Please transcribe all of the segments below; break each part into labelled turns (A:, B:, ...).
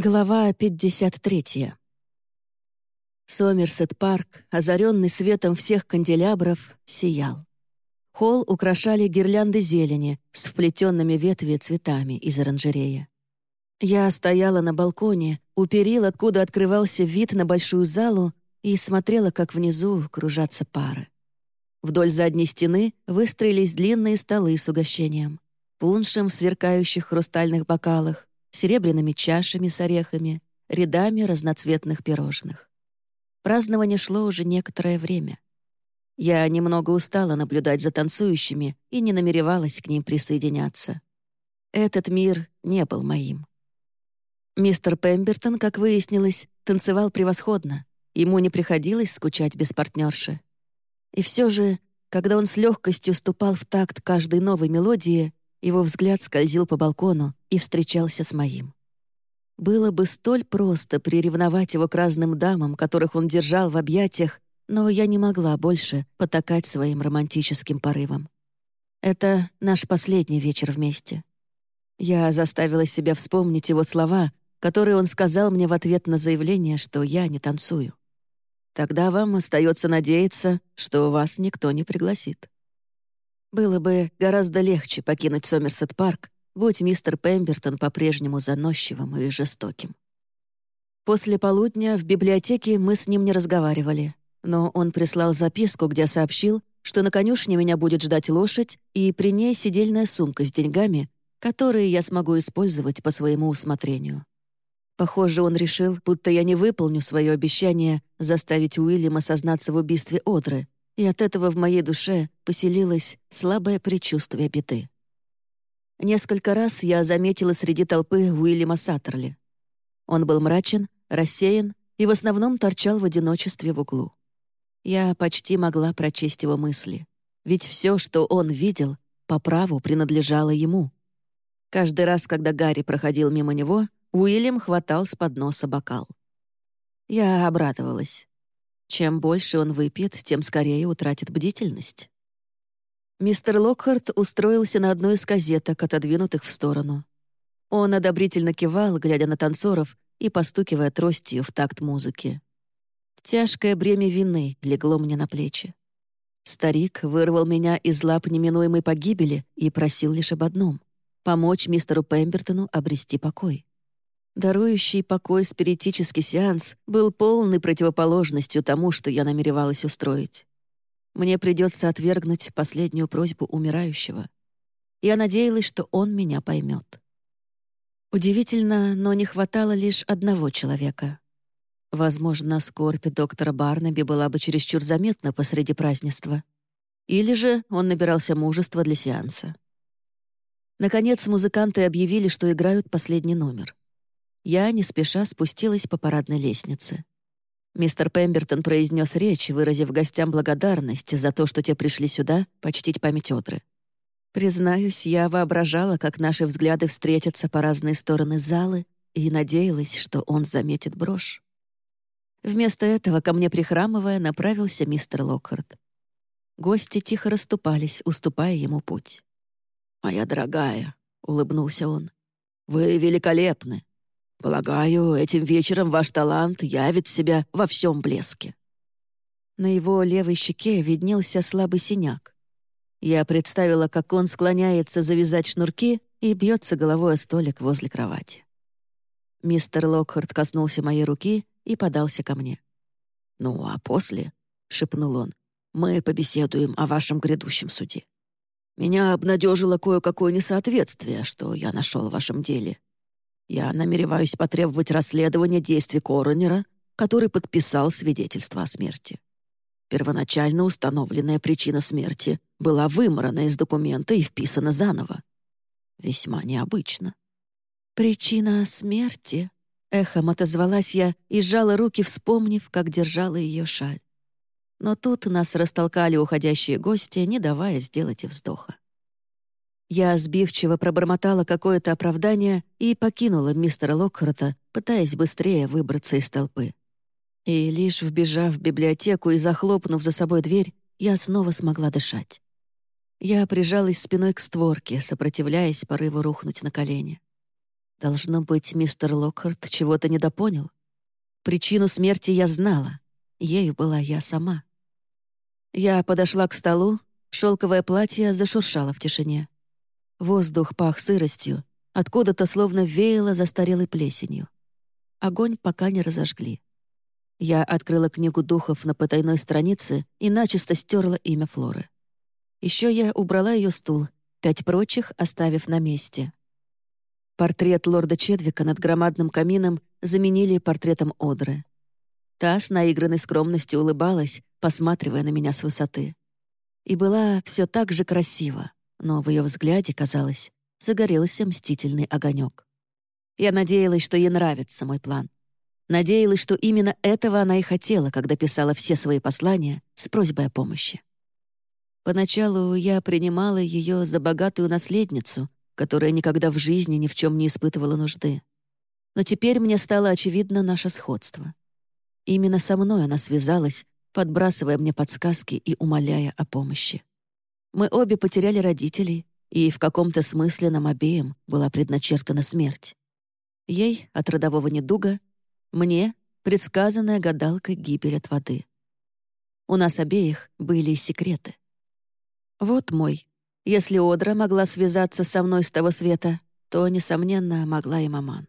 A: Глава 53. Сомерсет-парк, озаренный светом всех канделябров, сиял. Холл украшали гирлянды зелени с вплетенными ветви цветами из оранжерея. Я стояла на балконе, у откуда открывался вид на большую залу, и смотрела, как внизу кружатся пары. Вдоль задней стены выстроились длинные столы с угощением. Пуншем в сверкающих хрустальных бокалах, серебряными чашами с орехами, рядами разноцветных пирожных. Празднование шло уже некоторое время. Я немного устала наблюдать за танцующими и не намеревалась к ним присоединяться. Этот мир не был моим. Мистер Пембертон, как выяснилось, танцевал превосходно. Ему не приходилось скучать без партнерши. И все же, когда он с легкостью ступал в такт каждой новой мелодии, его взгляд скользил по балкону и встречался с моим. Было бы столь просто приревновать его к разным дамам, которых он держал в объятиях, но я не могла больше потакать своим романтическим порывам. Это наш последний вечер вместе. Я заставила себя вспомнить его слова, которые он сказал мне в ответ на заявление, что я не танцую. Тогда вам остается надеяться, что вас никто не пригласит. Было бы гораздо легче покинуть Сомерсет-парк, будь мистер Пембертон по-прежнему заносчивым и жестоким. После полудня в библиотеке мы с ним не разговаривали, но он прислал записку, где сообщил, что на конюшне меня будет ждать лошадь и при ней сидельная сумка с деньгами, которые я смогу использовать по своему усмотрению. Похоже, он решил, будто я не выполню свое обещание заставить Уильяма сознаться в убийстве Одры, и от этого в моей душе поселилось слабое предчувствие беды. Несколько раз я заметила среди толпы Уильяма Саттерли. Он был мрачен, рассеян и в основном торчал в одиночестве в углу. Я почти могла прочесть его мысли, ведь все, что он видел, по праву принадлежало ему. Каждый раз, когда Гарри проходил мимо него, Уильям хватал с подноса бокал. Я обрадовалась. Чем больше он выпьет, тем скорее утратит бдительность. Мистер Локхарт устроился на одной из газеток, отодвинутых в сторону. Он одобрительно кивал, глядя на танцоров и постукивая тростью в такт музыки. Тяжкое бремя вины легло мне на плечи. Старик вырвал меня из лап неминуемой погибели и просил лишь об одном — помочь мистеру Пембертону обрести покой. Дарующий покой спиритический сеанс был полной противоположностью тому, что я намеревалась устроить. Мне придется отвергнуть последнюю просьбу умирающего. Я надеялась, что он меня поймет. Удивительно, но не хватало лишь одного человека. Возможно, скорбь доктора Барнаби была бы чересчур заметна посреди празднества. Или же он набирался мужества для сеанса. Наконец, музыканты объявили, что играют последний номер я не спеша спустилась по парадной лестнице. Мистер Пембертон произнес речь, выразив гостям благодарность за то, что те пришли сюда почтить память Одры. Признаюсь, я воображала, как наши взгляды встретятся по разные стороны залы и надеялась, что он заметит брошь. Вместо этого ко мне прихрамывая направился мистер Локхарт. Гости тихо расступались, уступая ему путь. «Моя дорогая», — улыбнулся он, — «вы великолепны. Полагаю, этим вечером ваш талант явит себя во всем блеске». На его левой щеке виднелся слабый синяк. Я представила, как он склоняется завязать шнурки и бьется головой о столик возле кровати. Мистер Локхарт коснулся моей руки и подался ко мне. «Ну, а после», — шепнул он, — «мы побеседуем о вашем грядущем суде. Меня обнадежило кое-какое несоответствие, что я нашел в вашем деле. Я намереваюсь потребовать расследования действий коронера, который подписал свидетельство о смерти. Первоначально установленная причина смерти была вымрана из документа и вписана заново. Весьма необычно. «Причина смерти?» — эхом отозвалась я и сжала руки, вспомнив, как держала ее шаль. Но тут нас растолкали уходящие гости, не давая сделать и вздоха. Я сбивчиво пробормотала какое-то оправдание и покинула мистера Локхарта, пытаясь быстрее выбраться из толпы. И лишь вбежав в библиотеку и захлопнув за собой дверь, я снова смогла дышать. Я прижалась спиной к створке, сопротивляясь порыву рухнуть на колени. Должно быть, мистер Локхарт чего-то недопонял. Причину смерти я знала. Ею была я сама. Я подошла к столу, шелковое платье зашуршало в тишине. Воздух пах сыростью, откуда-то словно веяло застарелой плесенью. Огонь пока не разожгли. Я открыла книгу духов на потайной странице и начисто стерла имя Флоры. Еще я убрала ее стул, пять прочих оставив на месте. Портрет лорда Чедвика над громадным камином заменили портретом Одры. Та с наигранной скромностью улыбалась, посматривая на меня с высоты. И была все так же красива, но в ее взгляде, казалось, загорелся мстительный огонек. Я надеялась, что ей нравится мой план. Надеялась, что именно этого она и хотела, когда писала все свои послания с просьбой о помощи. Поначалу я принимала ее за богатую наследницу, которая никогда в жизни ни в чем не испытывала нужды. Но теперь мне стало очевидно наше сходство. Именно со мной она связалась, подбрасывая мне подсказки и умоляя о помощи. Мы обе потеряли родителей, и в каком-то смысле нам обеим была предначертана смерть. Ей — от родового недуга, мне — предсказанная гадалкой гибель от воды. У нас обеих были секреты. Вот мой если Одра могла связаться со мной с того света, то, несомненно, могла и Маман.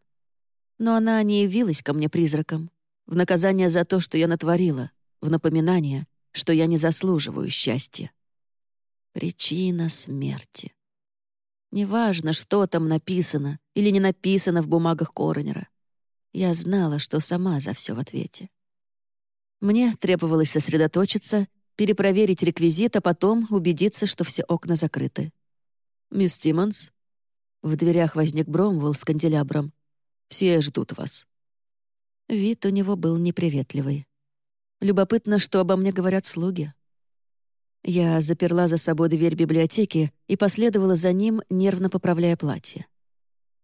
A: Но она не явилась ко мне призраком, в наказание за то, что я натворила, в напоминание, что я не заслуживаю счастья. Причина смерти. Неважно, что там написано или не написано в бумагах Коронера. Я знала, что сама за все в ответе. Мне требовалось сосредоточиться перепроверить реквизит, а потом убедиться, что все окна закрыты. «Мисс Тиммонс?» В дверях возник Бромвелл с канделябром. «Все ждут вас». Вид у него был неприветливый. Любопытно, что обо мне говорят слуги. Я заперла за собой дверь библиотеки и последовала за ним, нервно поправляя платье.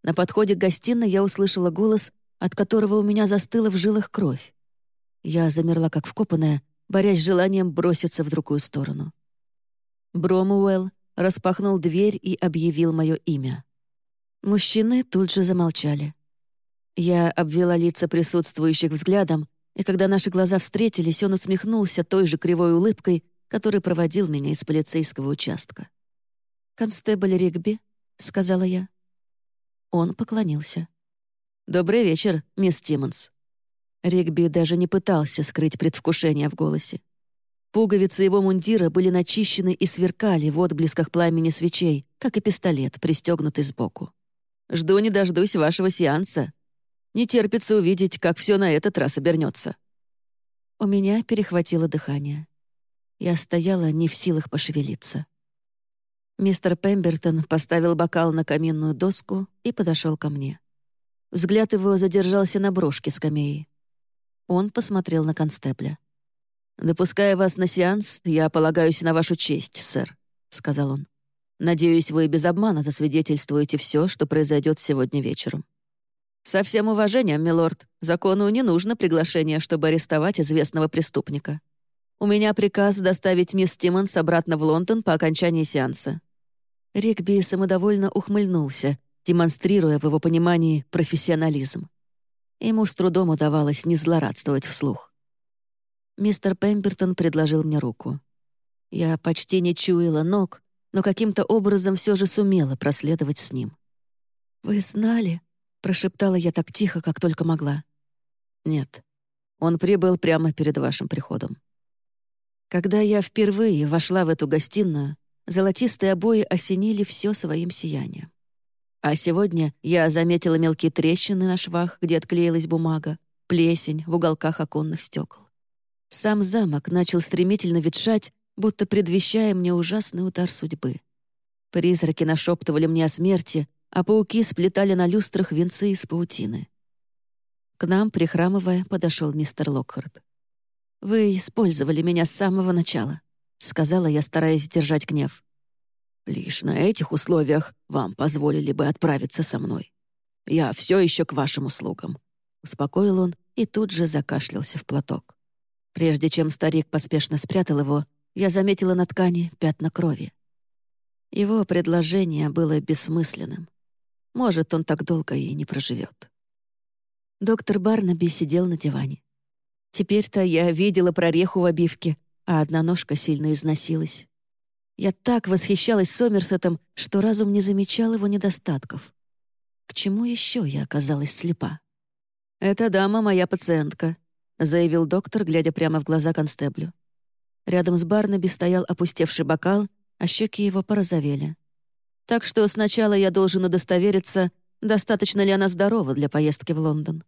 A: На подходе к гостиной я услышала голос, от которого у меня застыла в жилах кровь. Я замерла, как вкопанная, борясь с желанием броситься в другую сторону. Бромуэлл распахнул дверь и объявил мое имя. Мужчины тут же замолчали. Я обвела лица присутствующих взглядом, и когда наши глаза встретились, он усмехнулся той же кривой улыбкой, который проводил меня из полицейского участка. «Констебль Ригби», — сказала я. Он поклонился. «Добрый вечер, мисс Тиммонс». Ригби даже не пытался скрыть предвкушение в голосе. Пуговицы его мундира были начищены и сверкали в отблесках пламени свечей, как и пистолет, пристегнутый сбоку. «Жду не дождусь вашего сеанса. Не терпится увидеть, как все на этот раз обернется». У меня перехватило дыхание. Я стояла не в силах пошевелиться. Мистер Пембертон поставил бокал на каминную доску и подошел ко мне. Взгляд его задержался на брошке скамеи. Он посмотрел на констебля. «Допуская вас на сеанс, я полагаюсь на вашу честь, сэр», — сказал он. «Надеюсь, вы без обмана засвидетельствуете все, что произойдет сегодня вечером». «Со всем уважением, милорд, закону не нужно приглашение, чтобы арестовать известного преступника. У меня приказ доставить мисс Тиммонс обратно в Лондон по окончании сеанса». Ригби самодовольно ухмыльнулся, демонстрируя в его понимании профессионализм. Ему с трудом удавалось не злорадствовать вслух. Мистер Пембертон предложил мне руку. Я почти не чуяла ног, но каким-то образом все же сумела проследовать с ним. «Вы знали?» — прошептала я так тихо, как только могла. «Нет, он прибыл прямо перед вашим приходом». Когда я впервые вошла в эту гостиную, золотистые обои осенили все своим сиянием. А сегодня я заметила мелкие трещины на швах, где отклеилась бумага, плесень в уголках оконных стекол. Сам замок начал стремительно ветшать, будто предвещая мне ужасный удар судьбы. Призраки нашептывали мне о смерти, а пауки сплетали на люстрах венцы из паутины. К нам, прихрамывая, подошел мистер Локхард. «Вы использовали меня с самого начала», — сказала я, стараясь сдержать гнев. Лишь на этих условиях вам позволили бы отправиться со мной. Я все еще к вашим услугам», — успокоил он и тут же закашлялся в платок. Прежде чем старик поспешно спрятал его, я заметила на ткани пятна крови. Его предложение было бессмысленным. Может, он так долго и не проживет. Доктор Барнаби сидел на диване. Теперь-то я видела прореху в обивке, а одна ножка сильно износилась. Я так восхищалась Сомерсетом, что разум не замечал его недостатков. К чему еще я оказалась слепа? «Эта дама моя пациентка», — заявил доктор, глядя прямо в глаза констеблю. Рядом с Барнаби стоял опустевший бокал, а щеки его порозовели. «Так что сначала я должен удостовериться, достаточно ли она здорова для поездки в Лондон».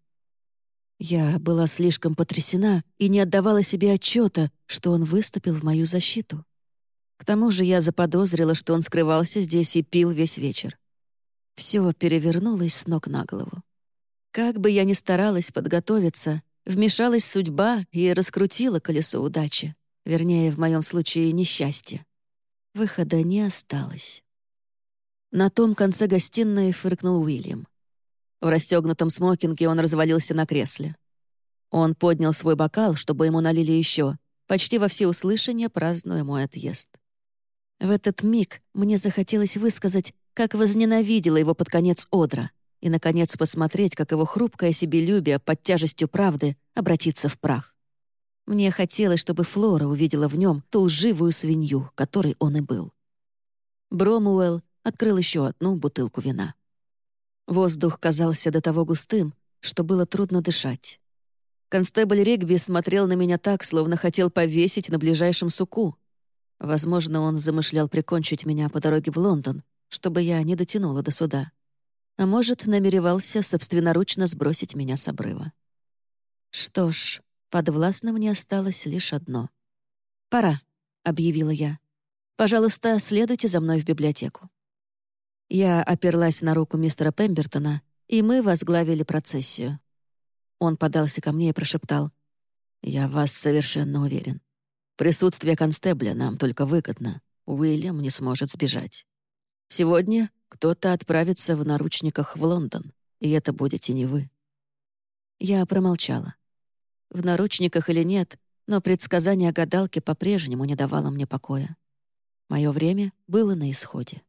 A: Я была слишком потрясена и не отдавала себе отчета, что он выступил в мою защиту. К тому же я заподозрила, что он скрывался здесь и пил весь вечер. Все перевернулось с ног на голову. Как бы я ни старалась подготовиться, вмешалась судьба и раскрутила колесо удачи. Вернее, в моем случае, несчастье. Выхода не осталось. На том конце гостиной фыркнул Уильям. В расстегнутом смокинге он развалился на кресле. Он поднял свой бокал, чтобы ему налили еще, почти во всеуслышание празднуя мой отъезд. В этот миг мне захотелось высказать, как возненавидела его под конец Одра, и, наконец, посмотреть, как его хрупкое себелюбие под тяжестью правды обратится в прах. Мне хотелось, чтобы Флора увидела в нем ту лживую свинью, которой он и был. Бромуэлл открыл еще одну бутылку вина. Воздух казался до того густым, что было трудно дышать. Констебль Ригби смотрел на меня так, словно хотел повесить на ближайшем суку. Возможно, он замышлял прикончить меня по дороге в Лондон, чтобы я не дотянула до суда. А может, намеревался собственноручно сбросить меня с обрыва. Что ж, подвластно мне осталось лишь одно. «Пора», — объявила я. «Пожалуйста, следуйте за мной в библиотеку». Я оперлась на руку мистера Пембертона, и мы возглавили процессию. Он подался ко мне и прошептал. «Я вас совершенно уверен. Присутствие констебля нам только выгодно. Уильям не сможет сбежать. Сегодня кто-то отправится в наручниках в Лондон, и это будете не вы». Я промолчала. В наручниках или нет, но предсказание гадалки по-прежнему не давало мне покоя. Мое время было на исходе.